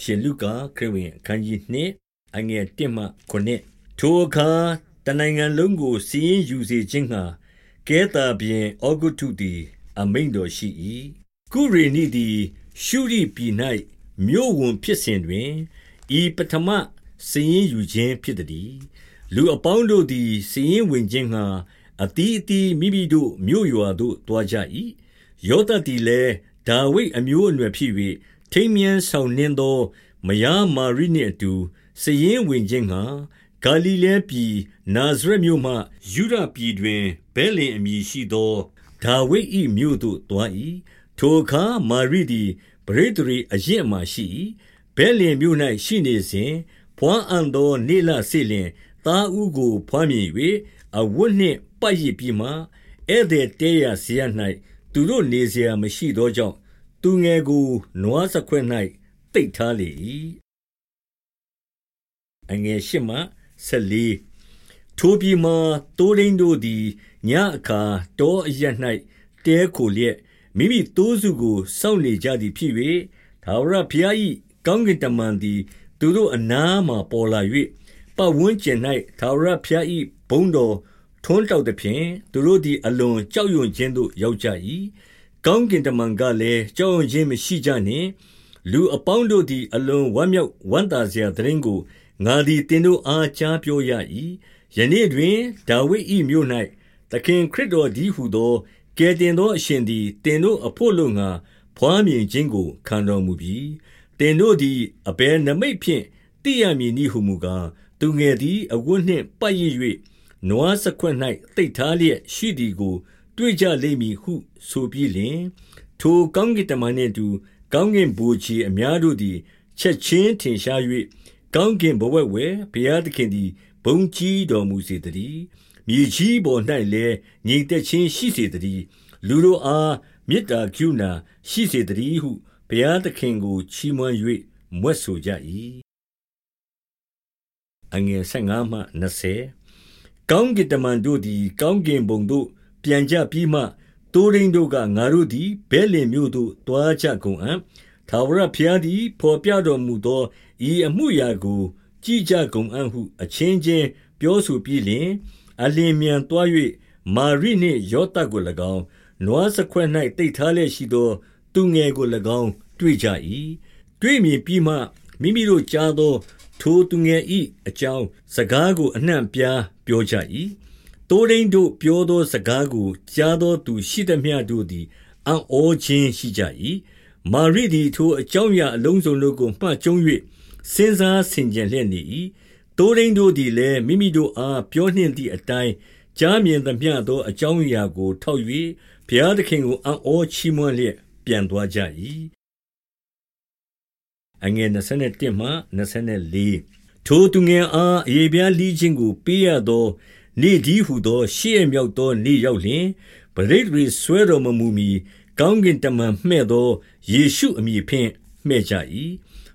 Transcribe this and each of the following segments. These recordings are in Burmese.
ရှင်လုကာခရစ်ဝင်အခန်းကြီး2အငယ်1မှ9ထိုအခါတနိုင်ငံလုံးကိုစီးရင်ယူစေခြင်းငှာကဲတာပြင်ဩဂုတုသည် အမိန်တော်ရှိ၏ကုရေနိသည် ရှုရိပြည်၌မြို့ဝန်ဖြစ်စဉ်တွင်ဤပထမစီးရင်ယူခြင်းဖြစ်သည်လူအပေါင်းတို့သည်စီးရင်ဝင်ခြင်းငှာအတီးအတီးမိမိတို့မြို့ရွာသို့တွားကြ၏ယောသတ်သည်လည်းဒါဝိဒ်အမျိုးအနွယ်ဖြစ်၍ ထိမ်းမြန်းဆောင်နှင်းသော မယားမာရိနှင့်အတူ စာရင်းဝင်ခြင်းငှါ ဂါလိလဲပြည်နာဇရက်မြို့မှ ယုဒပြည်တွင် ဗက်လင်အမည်ရှိသော ဒါဝိဒ်၏မြို့သို့သွား၏။ထိုအခါမာရိသည် ပဋိသန္ဓေအရင့်အမာရှိ၏။ဗက်လင်မြို့၌ရှိနေစဉ်၊ဘွားအံ့သောနေ့လစေ့လျှင် သားဦးကို ဘွားမြင်၍အဝတ်နှင့်ပတ်ရစ်ပြီးမှ၊ဧည့်သည်တည်းရာစရပ်၌သူတို့နေစရာမရှိသောကြောင့် သူငယ်ကိုနွားစခွက်၌တိတ်ထားလေ၏အငယ်ရှိမှဆက်လီထိုပြည်မှာတိုးရင်းတို့သည်ညအခါတောအရ၌တဲခိုလျက်မိမိတိုးစုကိုစောင့်နေကြသည်ဖြစ်၍သာဝရဘုရား၏ကောင်းကင်တမန်သည် သူတို့အနားမှပေါ်လာ၍ပတ်ဝန်းကျင်၌သာဝရဘုရား၏ဘုန်းတော်ထွန်းတောက်သည်ဖြင့်သူတို့သည်အလွန်ကြောက်ရွံ့ခြင်းသို့ရောက်ကြ၏ ကောင်းကင်တမန်ကလည်းကြောက်ရွံ့ခြင်းမရှိကြနှင့်လူအပေါင်းတို့သည်အလွန်ဝမ်းမြောက်ဝမ်းသာစရာတရင်ကိုငါသည်တင်တို့အားကြားပြောရ၏ယနေ့တွင်ဒါဝိဒ်၏မြို့၌သခင်ခရစ်တော်ဒီဟုသောကယ်တင်သောအရှင်သည်တင်တို့အဖို့လုံငါဖွားမြင်ခြင်းကိုခံတော်မူပြီးတင်တို့သည်အဘယ်နမိတ်ဖြင့်တိရမည်နည်းဟုမူကားသူငယ်သည်အဝတ်နှင့်ပတ်ရ၍နွားစခွက်၌တိတ်ထားလျက်ရှိသည်ကို တွေ့ကြလိမ့်မည်ဟု ဆိုပြီးလျှင်ထိုကောင်းကင်တမန်နှင့်အတူ ကောင်းကင်ဗိုလ်ခြေအများတို့သည် ချက်ချင်းထင်ရှား၍ကောင်းကင်ဘဝဝဲဘုရားသခင်သည်ဘုံကြီးတော်မူစေတည်းမြေကြီးပေါ်၌လည်းညီသက်ချင်းရှိစေတည်းလူတို့အားမေတ္တာကရုဏာရှိစေတည်းဟုဘုရားသခင်ကိုချီးမွမ်း၍မွတ်ဆိုကြ၏အငယ်15မှ20ကောင်းကင်တမန်တို့သည် ကောင်းကင်ဘုံသို့ ပြန်ကြပြီးမှတိုးရင်းတို့ကငါတို့သည်ဘဲလင်မြို့သို့တွားကြကုန်အံ့သာဝရဘုရားသည်ဖော်ပြတော်မူသောဤအမှုရာကို ကြည်ကြကုန်အံ့ဟု အချင်းချင်းပြောဆိုပြီးလျှင်အလင်းမြန်တွား၍မာရိနှင့်ယောသကို၎င်းနွားစခွက်၌တိတ်ထားလျက်ရှိသော သူငယ်ကို၎င်း တွေ့ကြ၏တွေ့မြင်ပြီးမှမိမိတို့ကြားသော ထိုသူငယ်၏အကြောင်းစကားကိုအနှံ့ပြားပြောကြ၏ တိုးရင်းတို့ပြောသောစကားကို ကြားသောသူရှိသမျှတို့သည် အံ့ဩခြင်းရှိကြ၏မာရိသည် ထိုအကြောင်းအရာအလုံးစုံတို့ကို မှတ်ကျုံ၍စဉ်းစားဆင်ခြင်လျက်နေ၏တိုးရင်းတို့သည်လည်း မိမိတို့အား ပြောနှင့်သည့်အတိုင်း ကြားမြင်သမျှသော အကြောင်းအရာကို ထောက်၍ဘုရားသခင်ကို အံ့ဩချီးမွမ်းလျက် ပြန်သွားကြ၏အငယ်21မှ24ထိုသူငယ်အားအေပြားလီးခြင်းကို ပေးရသော နေ့ဒီဟုသောရှေ့မြောက်သောနေ့ရောက်လျင်ပရိသေတွေဆွဲတော်မမူမီကောင်းကင်တမန်မှဲ့သောယေရှုအမည်ဖြင့်မှဲ့ကြ၏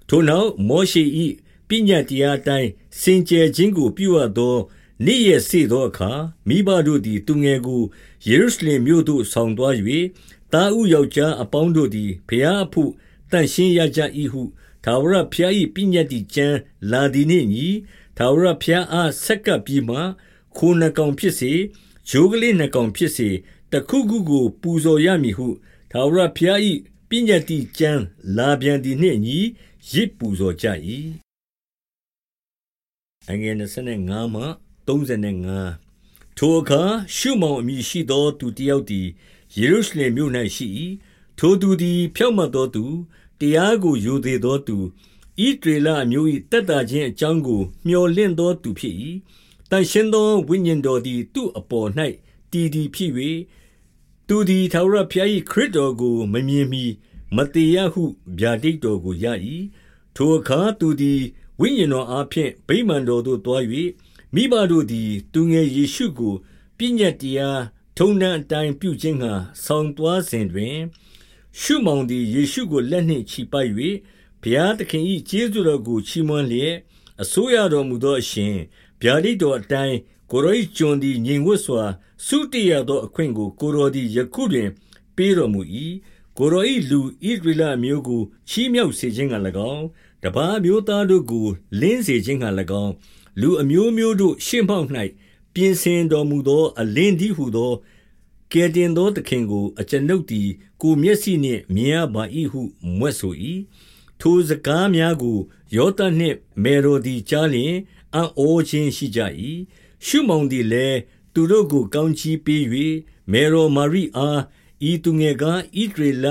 ထိုနောက်မောရှေ၏ပညတ်တရားတိုင်းစင်ကြယ်ခြင်းကိုပြုအပ်သောနေ့ရက်စေသောအခါမိဘတို့သည်သူငယ်ကိုယေရုရှလင်မြို့သို့ဆောင်သွား၍တာဥယောက်ျားအပေါင်းတို့သည်ဖျားအဖို့တန်ရှင်းရကြ၏ဟုထာဝရဘုရား၏ပညတ်တိကျမ်းလာသည်နှင့်ညီထာဝရဘုရားအားဆက်ကပ်ပြီးမှ ခိုနှကောင်ဖြစ်စေဂျိုးကလေးနှကောင်ဖြစ်စေတခုခုကို ပူဇော်ရမည်ဟုထာဝရဘုရား၏ပညတ်တိကျမ်းလာပြန်သည်နှင့်ညီရစ်ပူဇော်ကြ၏အငယ်25မှ35ထိုအခါရှုမောင်အမည်ရှိသောသူတစ်ယောက်သည်ယေရုရှလင်မြို့၌ရှိ၏ထိုသူသည် ဖြောက်မတ်သောသူတရားကိုယူသေးသောသူဤဒေလအမျိုး၏တက်တာခြင်းအကြောင်းကို မျှော်လင့်သောသူဖြစ်၏ တန်ရှင်းသောဝိညာဉ်တော်သည်သူ့အပေါ်၌တည်တည်ဖြစ်၍သူသည်ထာဝရဘုရား၏ခရစ်တော်ကို မမြင်မီမတေရဟုဗျာဒိတ်တော်ကိုရ၏ထိုအခါသူသည်ဝိညာဉ်တော်အားဖြင့်ဗိမာန်တော်သို့သွား၍မိဘတို့သည် သူငယ်ယေရှုကိုပညတ်တရားထုံနှံအတိုင်းပြုခြင်းငှာဆောင်သွားစဉ်တွင် ရှုမောင်သည်ယေရှုကိုလက်နှင့်ချီပိုက်၍ဘုရားသခင်၏ကျေးဇူးတော်ကိုချီးမွမ်းလျက်အစိုးရတော်မူသောအရှင် ဗျာဒိတ်တော်အတိုင်းကိုရော၏ကျွန်သည်ငြိမ်ဝတ်စွာစုတည်ရသောအခွင့်ကိုကိုရောသည်ယခုတွင်ပေးတော်မူ၏ကိုရောဤလူဣဒရလမျိုးကိုချီးမြှောက်စေခြင်းက၎င်းတပါမျိုးသားတို့ကိုလင်းစေခြင်းက၎င်းလူအမျိုးမျိုးတို့ရှေ့မှောက်၌ပြင်ဆင်တော်မူသော အလင်းဒီဟုသောကဲတင်သောသခင်ကိုအကျွန်ုပ်သည်ကိုမျက်စိနှင့်မြင်ရပါ၏ဟုမွတ်ဆို၏ထိုစကားများကိုယောသနှင့်မေရိုသည်ကြားလျင် အံ့ဩခြင်းရှိကြ၏ရှုမောင်သည်လည်းသူတို့ကိုကောင်းချီးပေး၍မေရောမာရိအားဤသူငယ်ကဣဒရေလ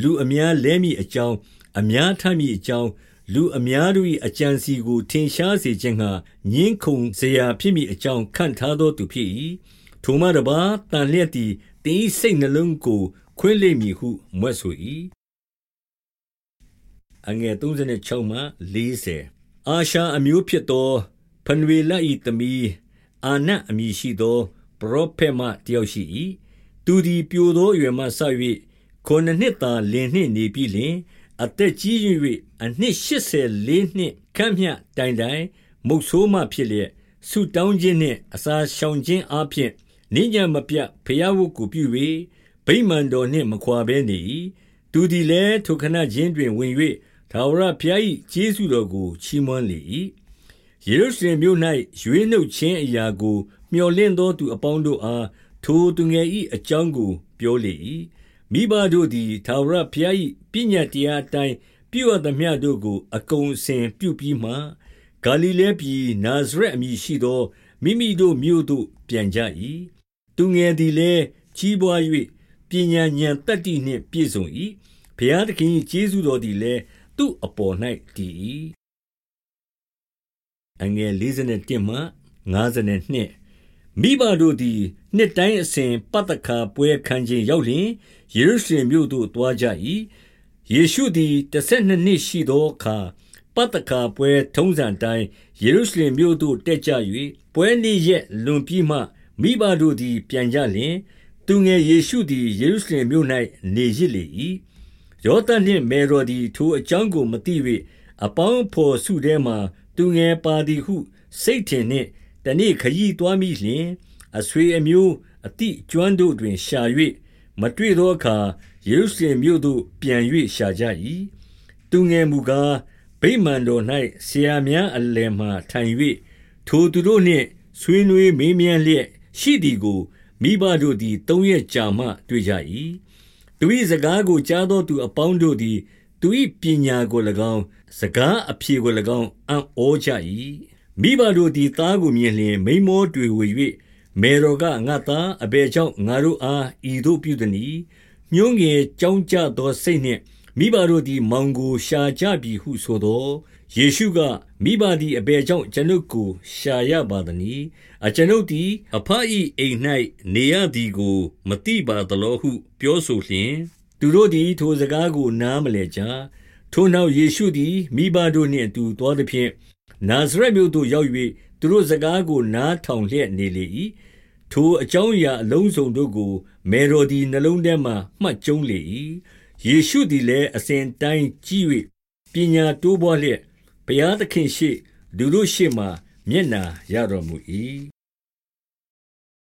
လူအများလဲမိအကြောင်းအများထမ်းမိအကြောင်းလူအများတို့၏အကြံစီကိုထင်ရှားစေခြင်းဟာညင်းခုန်စရာဖြစ်မိအကြောင်းခံထားသောသူဖြစ်၏ထိုမှတပါတန်လျက်သည်တင်းဤစိတ်နှလုံးကိုခွင့်လိမ့်မည်ဟုမွဲ့ဆို၏အငယ်36မှ40 အာရှာအမျိုးဖြစ်သော ဖနွေလ၏သမီး အာနတ်အမည်ရှိသော ပရောဖက်မတယောက်ရှိ၏သူသည်ပြိုသောအရွယ်မှဆ၍ခုနှစ်နှစ်သာလင်နှင့်နေပြီလင် အသက်ကြီး၍အနှစ်84နှစ်ခန့်မြတိုင်တိုင် မုတ်ဆိုးမှဖြစ်လျက် ဆုတောင်းခြင်းနှင့် အစာရှောင်ခြင်းအပြင်နိညာမပြဖျားဝုတ်ကိုပြု၍ဗိမာန်တော်နှင့် မခွာဘဲနေ၏သူသည်လည်း ထိုခဏချင်းတွင် ဝင်၍ ထာဝရဘုရား၏ကျေးဇူးတော်ကို ချီးမွမ်းလေ၏ယေရုရှလင်မြို့၌ရွေးနှုတ်ခြင်းအရာကို မျှော်လင့်သောသူအပေါင်းတို့အားထိုသူငယ်၏အကြောင်းကို ပြောလေ၏မိဘတို့သည်ထာဝရဘုရား၏ပညတ်တရားအတိုင်းပြုအပ်သမျှတို့ကို အကုန်အစင်ပြုပြီးမှဂါလိလဲပြည်နာဇရက်အမည်ရှိသောမိမိတို့မြို့သို့ပြန်ကြ၏သူငယ်သည်လည်းကြီးပွား၍ပညာဉာဏ်တတ္တိနှင့်ပြည့်စုံ၏ဘုရားသခင်၏ကျေးဇူးတော်သည်လည်း သူ့အပေါ်၌တည်၏အငယ်51မှ52မိဘတို့သည်နှစ်တိုင်းအစဉ်ပတ်သက်ခါပွဲခံခြင်းရောက်လျင်ယေရုရှလင်မြို့သို့သွားကြ၏ယေရှုသည်12နှစ်ရှိသောအခါပတ်သက်ခါပွဲထုံးစံတိုင်းယေရုရှလင်မြို့သို့တက်ကြ၍ပွဲနေ့ရက်လွန်ပြီးမှမိဘတို့သည်ပြန်ကြလျင်သူငယ်ယေရှုသည်ယေရုရှလင်မြို့၌နေရစ်လေ၏ ယောသန်နှင့်မေရော်သည် ထိုအကြောင်းကိုမသိ၍အပေါင်းဖော်စုထဲမှသူငယ်ပါသည်ဟု စိတ်ထင်နှင့် တနေ့ခရီးသွားမိလျှင် အဆွေအမျိုးအတိကျွမ်းတို့တွင် ရှာ၍မတွေ့သောအခါ ယေရုရှလင်မြို့သို့ ပြန်၍ရှာကြ၏သူငယ်မူကား ဗိမာန်တော်၌ဆရာများအလယ်မှထိုင်၍ထိုသူတို့နှင့် ဆွေးနွေးမေးမြန်းလျက်ရှိသည်ကို မိဘတို့သည် သုံးရက်ကြာမှ တွေ့ကြ၏ သူ၏စကားကိုကြားသောသူအပေါင်းတို့သည် သူ၏ပညာကို၎င်း စကားအဖြေကို၎င်း အံ့ဩကြ၏မိဘတို့သည် သားကိုမြင်လျင် မိမောတွေဝေ၍မေတော်က ငါသား အဘယ်ကြောင့် ငါတို့အား ဤသို့ပြုသနည်း ညှိုးငယ်ကြောင်းကြသောစိတ်နှင့် မိဘတို့သည် မောင်ကိုရှာကြပြီဟုဆိုသော ယေရှုကမိဘသည်အဘယ်ကြောင့်ကျွန်ုပ်ကို ရှာရပါသနည်းအကျွန်ုပ်သည် အဖအ၏အိမ်၌နေရသည်ကိုမတိပါသလောဟု ပြောဆိုလျင် သူတို့သည် ထိုစကားကို နားမလည်ကြထိုနောက်ယေရှုသည်မိဘတို့နှင့်အတူသွားသည်ဖြင့်နာဇရက်မြို့သို့ရောက်၍သူတို့စကားကို နားထောင်လျက်နေလေ၏ထိုအကြောင်းအရာအလုံးစုံတို့ကို မေရိုဒီနှလုံးထဲမှမှတ်ကျုံလေ၏ယေရှုသည်လည်းအစဉ်တိုင်းကြည့်၍ပညာတိုးပွားလျက် ဘုရားသခင်ရှေ့လူတို့ရှေ့မှမျက်နာရတော်မူ၏